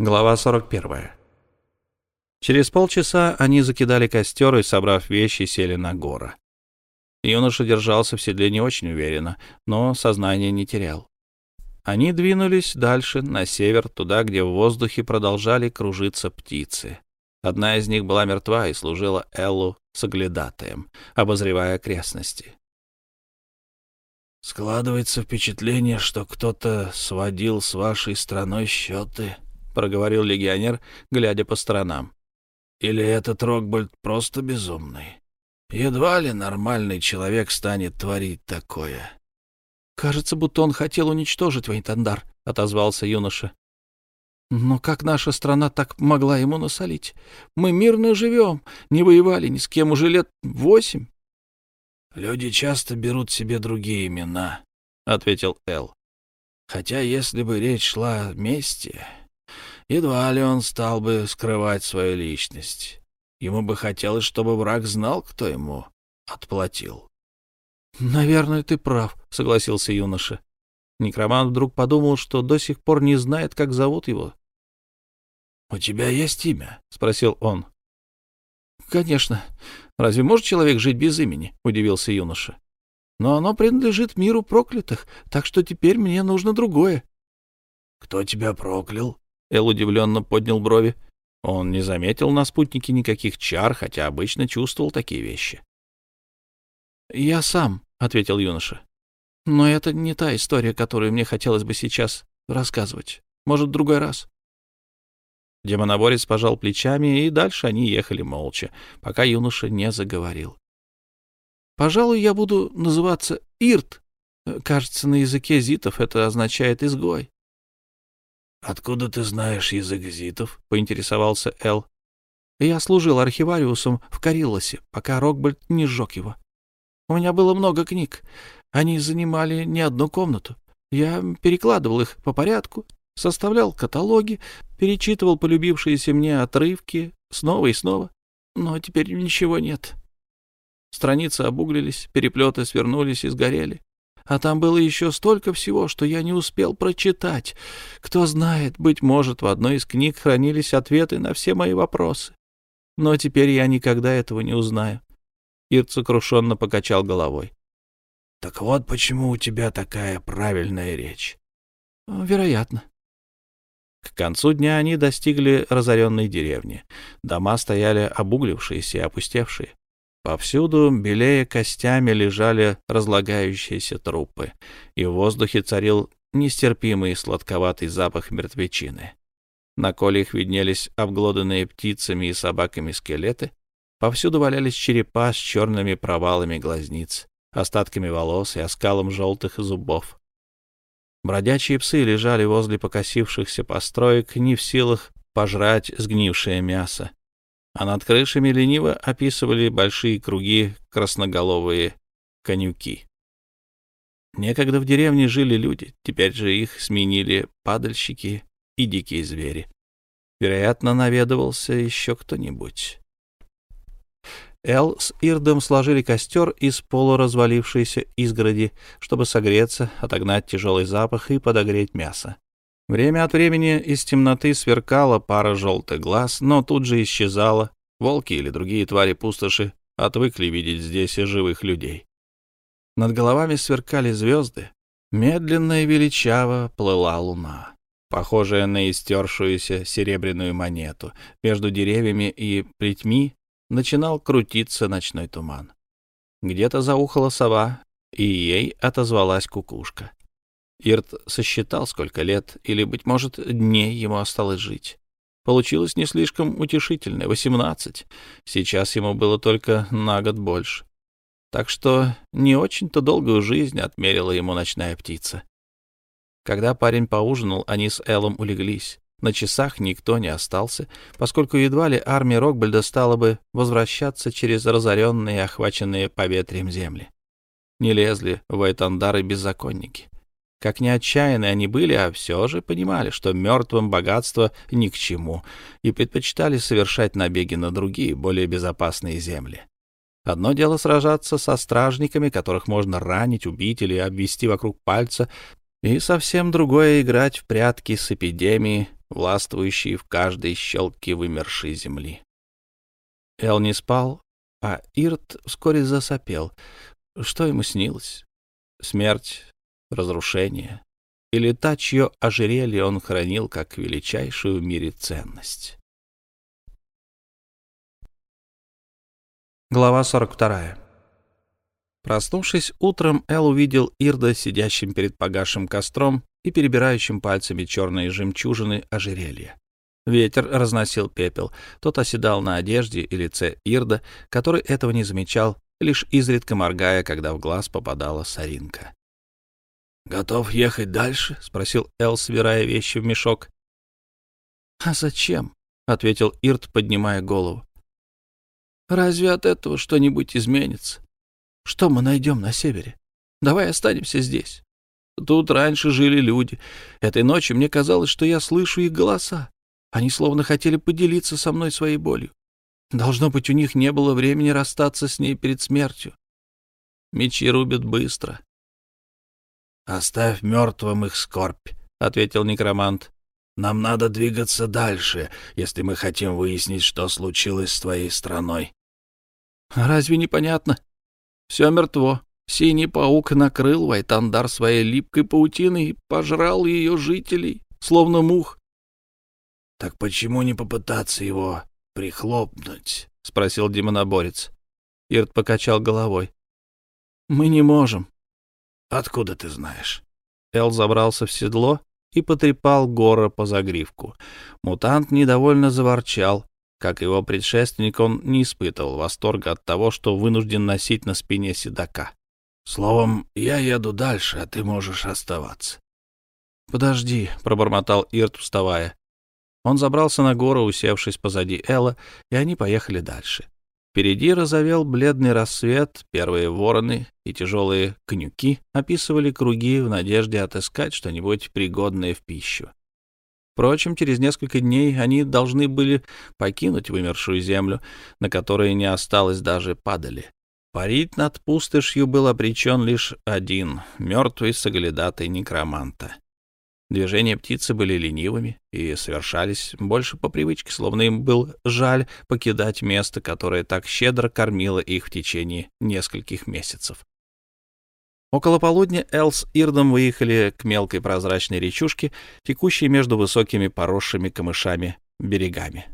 Глава 41. Через полчаса они закидали костер и, собрав вещи, сели на гору. Юноша держался в седле не очень уверенно, но сознание не терял. Они двинулись дальше, на север, туда, где в воздухе продолжали кружиться птицы. Одна из них была мертва и служила Эллу соглядатаем, обозревая окрестности. «Складывается впечатление, что кто-то сводил с вашей страной счеты», проговорил легионер, глядя по сторонам. Или этот Рокбольд просто безумный? Едва ли нормальный человек станет творить такое. Кажется, будто он хотел уничтожить Вейнтандар, отозвался юноша. Но как наша страна так могла ему насолить? Мы мирно живем, не воевали ни с кем уже лет восемь. Люди часто берут себе другие имена, ответил Эл. Хотя если бы речь шла о мести, едва ли он стал бы скрывать свою личность. Ему бы хотелось, чтобы враг знал, кто ему отплатил. — Наверное, ты прав, — согласился юноша. Некромант вдруг подумал, что до сих пор не знает, как зовут его. — У тебя есть имя? — спросил он. — Конечно. Разве может человек жить без имени? — удивился юноша. — Но оно принадлежит миру проклятых, так что теперь мне нужно другое. — Кто тебя проклял? Эл удивленно поднял брови. Он не заметил на спутнике никаких чар, хотя обычно чувствовал такие вещи. «Я сам», — ответил юноша. «Но это не та история, которую мне хотелось бы сейчас рассказывать. Может, в другой раз». Демоноборец пожал плечами, и дальше они ехали молча, пока юноша не заговорил. «Пожалуй, я буду называться Ирт. Кажется, на языке зитов это означает «изгой». «Откуда ты знаешь язык зитов?» — поинтересовался Эл. «Я служил архивариусом в Кариллосе, пока Рокбольд не сжег его. У меня было много книг. Они занимали не одну комнату. Я перекладывал их по порядку, составлял каталоги, перечитывал полюбившиеся мне отрывки снова и снова. Но теперь ничего нет. Страницы обуглились, переплеты свернулись и сгорели. А там было еще столько всего, что я не успел прочитать. Кто знает, быть может, в одной из книг хранились ответы на все мои вопросы. Но теперь я никогда этого не узнаю. Ирт сокрушенно покачал головой. — Так вот почему у тебя такая правильная речь. — Вероятно. К концу дня они достигли разоренной деревни. Дома стояли обуглившиеся и опустевшие. Повсюду, белее костями, лежали разлагающиеся трупы, и в воздухе царил нестерпимый сладковатый запах мертвечины. На колях виднелись обглоданные птицами и собаками скелеты, повсюду валялись черепа с черными провалами глазниц, остатками волос и оскалом желтых зубов. Бродячие псы лежали возле покосившихся построек, не в силах пожрать сгнившее мясо а над крышами лениво описывали большие круги красноголовые конюки. Некогда в деревне жили люди, теперь же их сменили падальщики и дикие звери. Вероятно, наведывался еще кто-нибудь. Эл с Ирдом сложили костер из полуразвалившейся изгороди, чтобы согреться, отогнать тяжелый запах и подогреть мясо. Время от времени из темноты сверкала пара желтых глаз, но тут же исчезала. Волки или другие твари пустоши отвыкли видеть здесь и живых людей. Над головами сверкали звезды. Медленно и величаво плыла луна, похожая на истершуюся серебряную монету. Между деревьями и плетьми начинал крутиться ночной туман. Где-то заухала сова, и ей отозвалась кукушка. Ирт сосчитал, сколько лет, или, быть может, дней ему осталось жить. Получилось не слишком утешительно — восемнадцать. Сейчас ему было только на год больше. Так что не очень-то долгую жизнь отмерила ему ночная птица. Когда парень поужинал, они с Эллом улеглись. На часах никто не остался, поскольку едва ли армия Рокбальда стала бы возвращаться через разоренные, охваченные поветрием земли. Не лезли в Айтандары беззаконники. Как ни отчаянны они были, а все же понимали, что мертвым богатство ни к чему, и предпочитали совершать набеги на другие, более безопасные земли. Одно дело сражаться со стражниками, которых можно ранить, убить или обвести вокруг пальца, и совсем другое — играть в прятки с эпидемией, властвующий в каждой щелке вымершей земли. Эл не спал, а Ирт вскоре засопел. Что ему снилось? Смерть, разрушение или та, чье ожерелье он хранил как величайшую в мире ценность? Глава 42. Проснувшись утром, Эл увидел Ирда, сидящим перед погасшим костром и перебирающим пальцами черные жемчужины ожерелья. Ветер разносил пепел, тот оседал на одежде и лице Ирда, который этого не замечал, лишь изредка моргая, когда в глаз попадала соринка. «Готов ехать дальше?» — спросил Эл, собирая вещи в мешок. «А зачем?» — ответил Ирд, поднимая голову. «Разве от этого что-нибудь изменится? Что мы найдем на севере? Давай останемся здесь. Тут раньше жили люди. Этой ночью мне казалось, что я слышу их голоса. Они словно хотели поделиться со мной своей болью. Должно быть, у них не было времени расстаться с ней перед смертью. Мечи рубят быстро, «Оставь мертвым их скорбь», — ответил некромант. «Нам надо двигаться дальше, если мы хотим выяснить, что случилось с твоей страной». «Разве непонятно? Все мертво. Синий паук накрыл Вайтандар своей липкой паутиной и пожрал ее жителей, словно мух». «Так почему не попытаться его прихлопнуть?» — спросил демоноборец. Ирт покачал головой. «Мы не можем. Откуда ты знаешь? Эл забрался в седло и потрепал Гора по загривку. Мутант недовольно заворчал. Как его предшественник, он не испытывал восторга от того, что вынужден носить на спине седока. «Словом, я еду дальше, а ты можешь оставаться». «Подожди», — пробормотал Ирт, вставая. Он забрался на гору, усевшись позади Элла, и они поехали дальше. Впереди разовел бледный рассвет, первые вороны и тяжелые конюки описывали круги в надежде отыскать что-нибудь пригодное в пищу. Впрочем, через несколько дней они должны были покинуть вымершую землю, на которой не осталось даже падали. Парить над пустошью был обречен лишь один — мертвый соглядатый некроманта. Движения птицы были ленивыми и совершались больше по привычке, словно им был жаль покидать место, которое так щедро кормило их в течение нескольких месяцев. Около полудня Эл с Ирдом выехали к мелкой прозрачной речушке, текущей между высокими поросшими камышами берегами.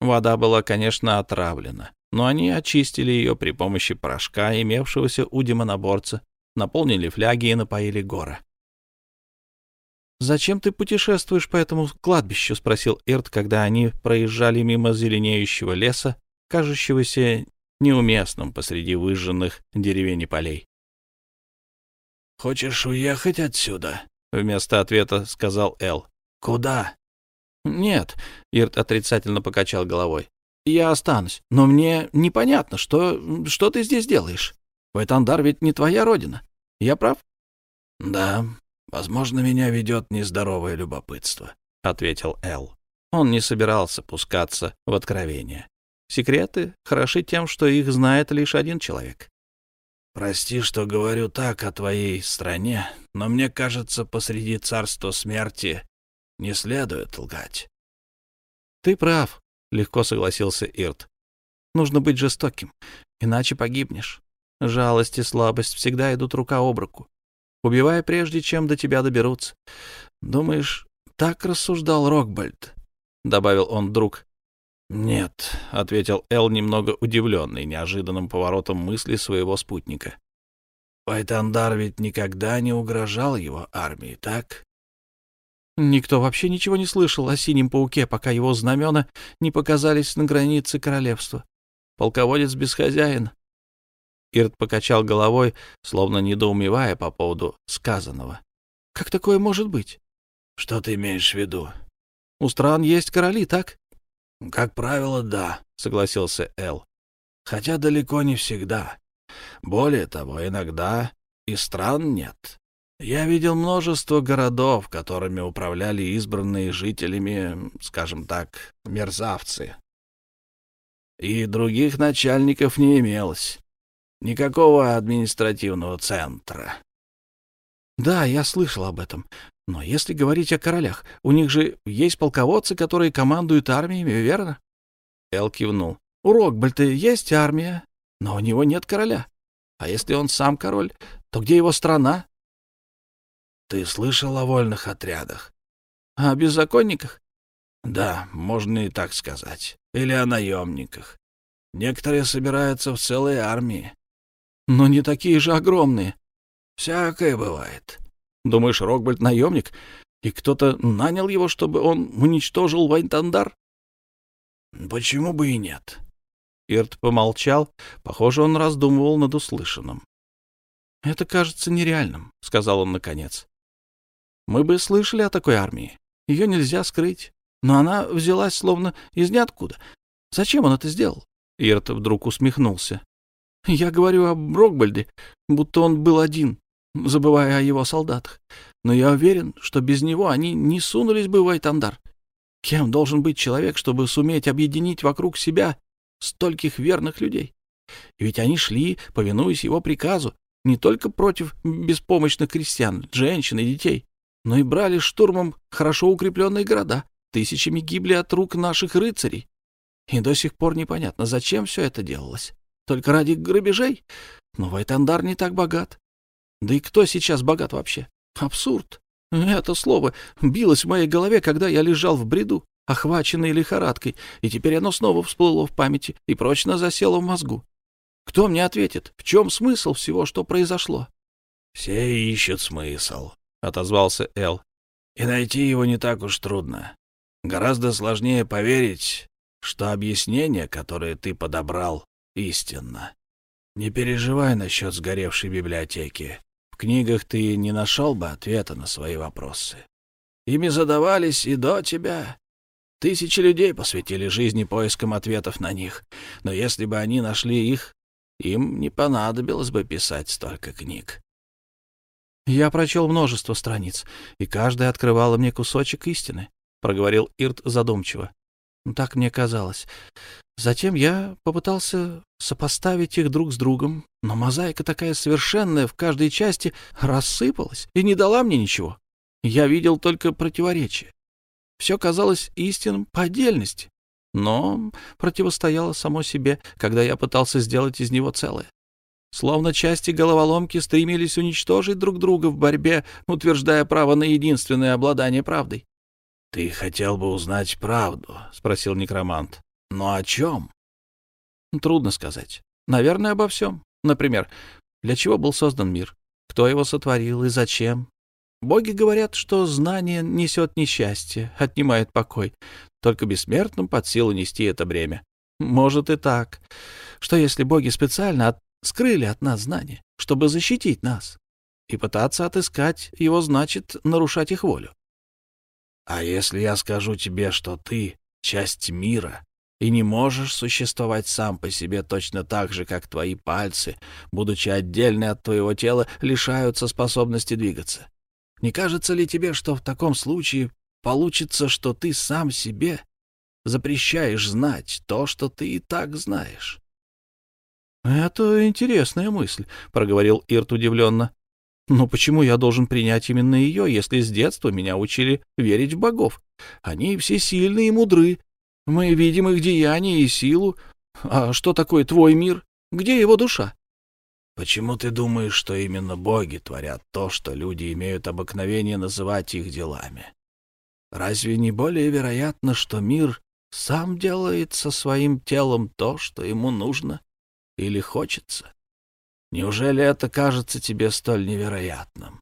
Вода была, конечно, отравлена, но они очистили ее при помощи порошка, имевшегося у демоноборца, наполнили фляги и напоили гора. «Зачем ты путешествуешь по этому кладбищу?» — спросил Эрт, когда они проезжали мимо зеленеющего леса, кажущегося неуместным посреди выжженных деревень и полей. «Хочешь уехать отсюда?» — вместо ответа сказал Эл. «Куда?» «Нет», — Ирт отрицательно покачал головой. «Я останусь, но мне непонятно, что, что ты здесь делаешь. Вайтандар ведь не твоя родина. Я прав?» «Да, Возможно, меня ведет нездоровое любопытство, — ответил Эл. Он не собирался пускаться в откровение. Секреты хороши тем, что их знает лишь один человек. Прости, что говорю так о твоей стране, но мне кажется, посреди царства смерти не следует лгать. Ты прав, — легко согласился Ирт. Нужно быть жестоким, иначе погибнешь. Жалость и слабость всегда идут рука об руку. Убивай прежде, чем до тебя доберутся. Думаешь, так рассуждал Рокбальд? — добавил он вдруг. — Нет, — ответил Эл, немного удивленный неожиданным поворотом мысли своего спутника. — Пайтандар ведь никогда не угрожал его армии, так? Никто вообще ничего не слышал о синем пауке, пока его знамена не показались на границе королевства. Полководец без хозяина. Ирт покачал головой, словно недоумевая по поводу сказанного. «Как такое может быть?» «Что ты имеешь в виду?» «У стран есть короли, так?» «Как правило, да», — согласился Эл. «Хотя далеко не всегда. Более того, иногда и стран нет. Я видел множество городов, которыми управляли избранные жителями, скажем так, мерзавцы. И других начальников не имелось. Никакого административного центра. Да, я слышал об этом. Но если говорить о королях, у них же есть полководцы, которые командуют армиями, верно? Эл кивнул. У Рокбальта есть армия, но у него нет короля. А если он сам король, то где его страна? Ты слышал о вольных отрядах? О беззаконниках? Да, можно и так сказать. Или о наемниках. Некоторые собираются в целые армии. Но не такие же огромные. Всякое бывает. Думаешь, Рокбальд наемник? И кто-то нанял его, чтобы он уничтожил Вайнтандар? Почему бы и нет? Ирт помолчал. Похоже, он раздумывал над услышанным. «Это кажется нереальным», — сказал он наконец. «Мы бы слышали о такой армии. Ее нельзя скрыть. Но она взялась словно из ниоткуда. Зачем он это сделал?» Ирт вдруг усмехнулся. «Я говорю о Брокбальде, будто он был один, забывая о его солдатах. Но я уверен, что без него они не сунулись бы в Айтандар. Кем должен быть человек, чтобы суметь объединить вокруг себя стольких верных людей? И ведь они шли, повинуясь его приказу, не только против беспомощных крестьян, женщин и детей, но и брали штурмом хорошо укрепленные города, тысячами гибли от рук наших рыцарей. И до сих пор непонятно, зачем все это делалось. Только ради грабежей? Но Вайтандар не так богат. Да и кто сейчас богат вообще? Абсурд. Это слово билось в моей голове, когда я лежал в бреду, охваченный лихорадкой, и теперь оно снова всплыло в памяти и прочно засело в мозгу. Кто мне ответит, в чем смысл всего, что произошло? — Все ищут смысл, — отозвался Эл. — И найти его не так уж трудно. Гораздо сложнее поверить, что объяснение, которое ты подобрал, истинно. Не переживай насчет сгоревшей библиотеки. В книгах ты не нашел бы ответа на свои вопросы. Ими задавались и до тебя. Тысячи людей посвятили жизни поискам ответов на них, но если бы они нашли их, им не понадобилось бы писать столько книг. «Я прочел множество страниц, и каждая открывала мне кусочек истины», — проговорил Ирт задумчиво. «Так мне казалось. Затем я попытался сопоставить их друг с другом, но мозаика такая совершенная в каждой части рассыпалась и не дала мне ничего. Я видел только противоречия. Все казалось истинным по отдельности, но противостояло само себе, когда я пытался сделать из него целое. Словно части головоломки стремились уничтожить друг друга в борьбе, утверждая право на единственное обладание правдой. — Ты хотел бы узнать правду? — спросил некромант. Но о чем? Трудно сказать. Наверное, обо всем. Например, для чего был создан мир? Кто его сотворил и зачем? Боги говорят, что знание несет несчастье, отнимает покой. Только бессмертным под силу нести это бремя. Может и так. Что если боги специально от... скрыли от нас знание, чтобы защитить нас? И пытаться отыскать его значит нарушать их волю. А если я скажу тебе, что ты — часть мира, и не можешь существовать сам по себе точно так же, как твои пальцы, будучи отдельны от твоего тела, лишаются способности двигаться. Не кажется ли тебе, что в таком случае получится, что ты сам себе запрещаешь знать то, что ты и так знаешь? — Это интересная мысль, — проговорил Ирт удивленно. — Но почему я должен принять именно ее, если с детства меня учили верить в богов? Они все сильные и мудры, мы видим их деяния и силу. А что такое твой мир? Где его душа? Почему ты думаешь, что именно боги творят то, что люди имеют обыкновение называть их делами? Разве не более вероятно, что мир сам делает со своим телом то, что ему нужно или хочется? Неужели это кажется тебе столь невероятным?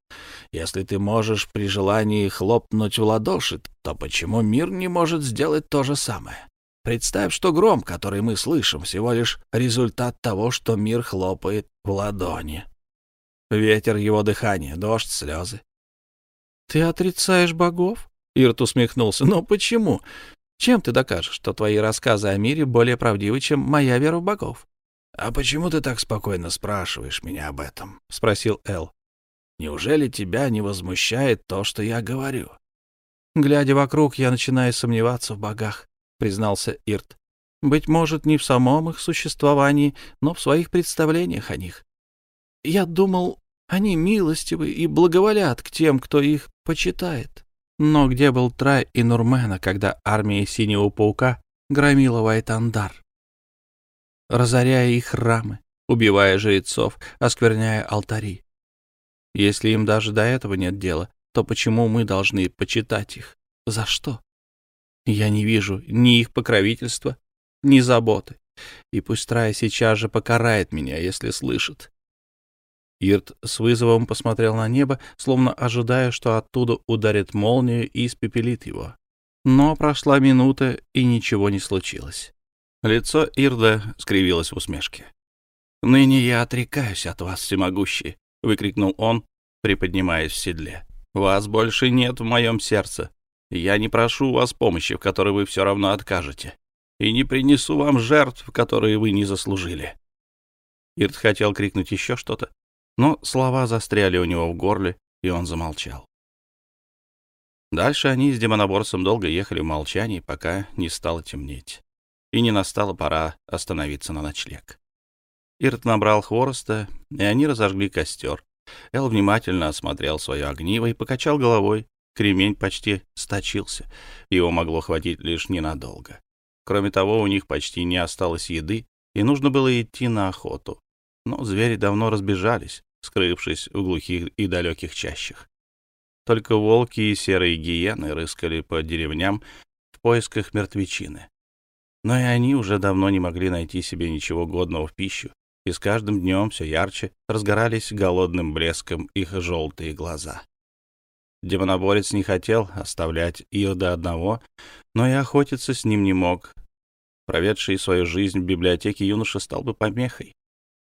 Если ты можешь при желании хлопнуть в ладоши, то почему мир не может сделать то же самое? Представь, что гром, который мы слышим, всего лишь результат того, что мир хлопает в ладони. Ветер его дыхания, дождь, слезы. — Ты отрицаешь богов? — Ирт усмехнулся. — Но почему? Чем ты докажешь, что твои рассказы о мире более правдивы, чем моя вера в богов? «А почему ты так спокойно спрашиваешь меня об этом?» — спросил Эл. «Неужели тебя не возмущает то, что я говорю?» «Глядя вокруг, я начинаю сомневаться в богах», — признался Ирт. «Быть может, не в самом их существовании, но в своих представлениях о них. Я думал, Они милостивы и благоволят к тем, кто их почитает. Но где был Трай и Нурмена, когда армия Синего Паука громила Вайтандар? Разоряя их храмы, убивая жрецов, оскверняя алтари. Если им даже до этого нет дела, то почему мы должны почитать их? За что? Я не вижу ни их покровительства, ни заботы. И пусть Трая сейчас же покарает меня, если слышит. Ирт с вызовом посмотрел на небо, словно ожидая, что оттуда ударит молния и испепелит его. Но прошла минута, и ничего не случилось. Лицо Ирда скривилось в усмешке. «Ныне я отрекаюсь от вас, всемогущий», — выкрикнул он, приподнимаясь в седле. «Вас больше нет в моем сердце. Я не прошу у вас помощи, в которой вы все равно откажете, и не принесу вам жертв, которые вы не заслужили». Ирд хотел крикнуть еще что-то, но слова застряли у него в горле, и он замолчал. Дальше они с демоноборцем долго ехали в молчании, пока не стало темнеть, и не настала пора остановиться на ночлег. Ирт набрал хвороста, и они разожгли костер. Эл внимательно осмотрел свое огниво и покачал головой. Кремень почти сточился, его могло хватить лишь ненадолго. Кроме того, у них почти не осталось еды, и нужно было идти на охоту но звери давно разбежались, скрывшись в глухих и далеких чащах. Только волки и серые гиены рыскали по деревням в поисках мертвечины. Но и они уже давно не могли найти себе ничего годного в пищу, и с каждым днем все ярче разгорались голодным блеском их желтые глаза. Демоноборец не хотел оставлять Ирда одного, но и охотиться с ним не мог. Проведший свою жизнь в библиотеке юноша стал бы помехой.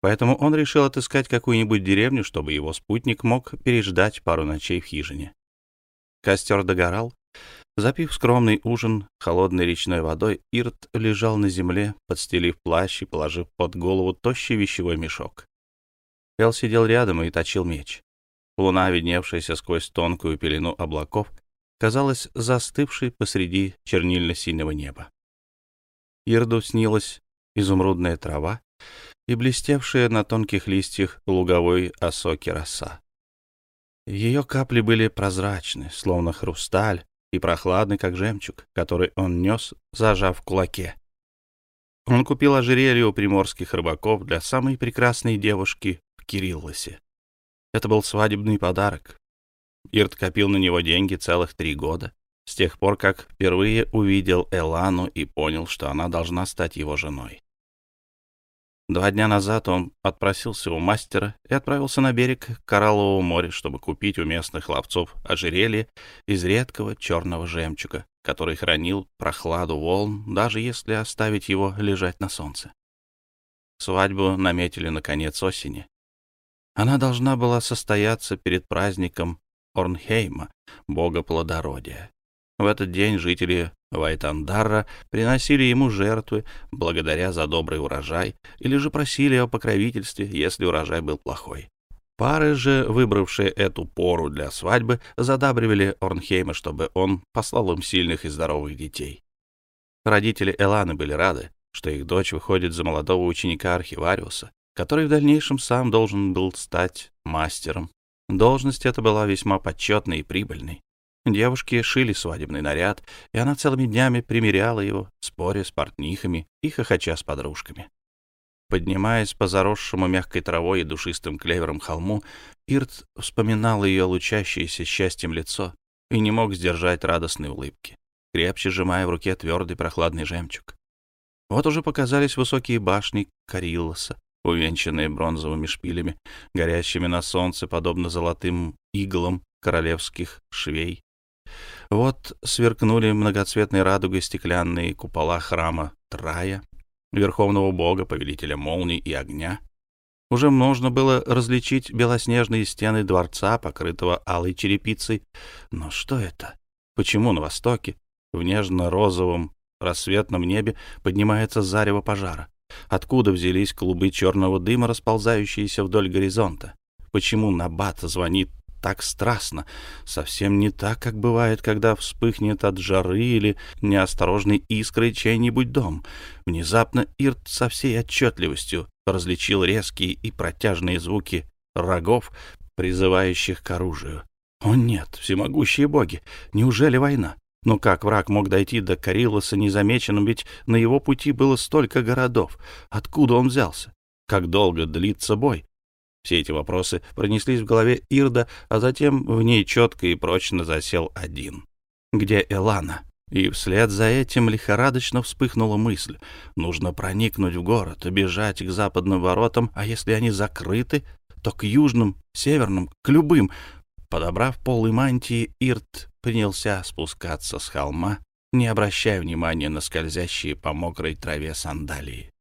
Поэтому он решил отыскать какую-нибудь деревню, чтобы его спутник мог переждать пару ночей в хижине. Костер догорал. Запив скромный ужин холодной речной водой, Ирт лежал на земле, подстелив плащ и положив под голову тощий вещевой мешок. Эл сидел рядом и точил меч. Луна, видневшаяся сквозь тонкую пелену облаков, казалась застывшей посреди чернильно-синего неба. Ирду снилась изумрудная трава, и блестевшая на тонких листьях луговой осоки роса. Ее капли были прозрачны, словно хрусталь, и прохладны, как жемчуг, который он нес, зажав в кулаке. Он купил ожерелье у приморских рыбаков для самой прекрасной девушки в Кириллосе. Это был свадебный подарок. Ирт копил на него деньги целых три года, с тех пор, как впервые увидел Элану и понял, что она должна стать его женой. Два дня назад он отпросился у мастера и отправился на берег Кораллового моря, чтобы купить у местных ловцов ожерелье из редкого черного жемчуга, который хранил прохладу волн, даже если оставить его лежать на солнце. Свадьбу наметили на конец осени. Она должна была состояться перед праздником Орнхейма, бога плодородия. В этот день жители Вайтандарра приносили ему жертвы, благодаря за добрый урожай, или же просили о покровительстве, если урожай был плохой. Пары же, выбравшие эту пору для свадьбы, задабривали Орнхейма, чтобы он послал им сильных и здоровых детей. Родители Эланы были рады, что их дочь выходит за молодого ученика архивариуса, который в дальнейшем сам должен был стать мастером. Должность эта была весьма почетной и прибыльной. Девушки шили свадебный наряд, и она целыми днями примеряла его, споря с портнихами и хохоча с подружками. Поднимаясь по заросшему мягкой травой и душистым клевером холму, Ирт вспоминал ее лучащееся счастьем лицо и не мог сдержать радостной улыбки, крепче сжимая в руке твердый прохладный жемчуг. Вот уже показались высокие башни Кариллоса, увенчанные бронзовыми шпилями, горящими на солнце, подобно золотым иглам королевских швей. Вот сверкнули многоцветной радугой стеклянные купола храма Трая, верховного бога, повелителя молний и огня. Уже можно было различить белоснежные стены дворца, покрытого алой черепицей. Но что это? Почему на востоке, в нежно-розовом рассветном небе, поднимается зарево пожара? Откуда взялись клубы черного дыма, расползающиеся вдоль горизонта? Почему Набат звонит так страстно, совсем не так, как бывает, когда вспыхнет от жары или неосторожной искрой чей-нибудь дом. Внезапно Ирт со всей отчетливостью различил резкие и протяжные звуки рогов, призывающих к оружию. О нет, всемогущие боги, неужели война? Но как враг мог дойти до Карилоса незамеченным, ведь на его пути было столько городов? Откуда он взялся? Как долго длится бой? Все эти вопросы пронеслись в голове Ирда, а затем в ней четко и прочно засел один. Где Элана? И вслед за этим лихорадочно вспыхнула мысль. Нужно проникнуть в город, бежать к западным воротам, а если они закрыты, то к южным, северным, к любым. Подобрав полы мантии, Ирт принялся спускаться с холма, не обращая внимания на скользящие по мокрой траве сандалии.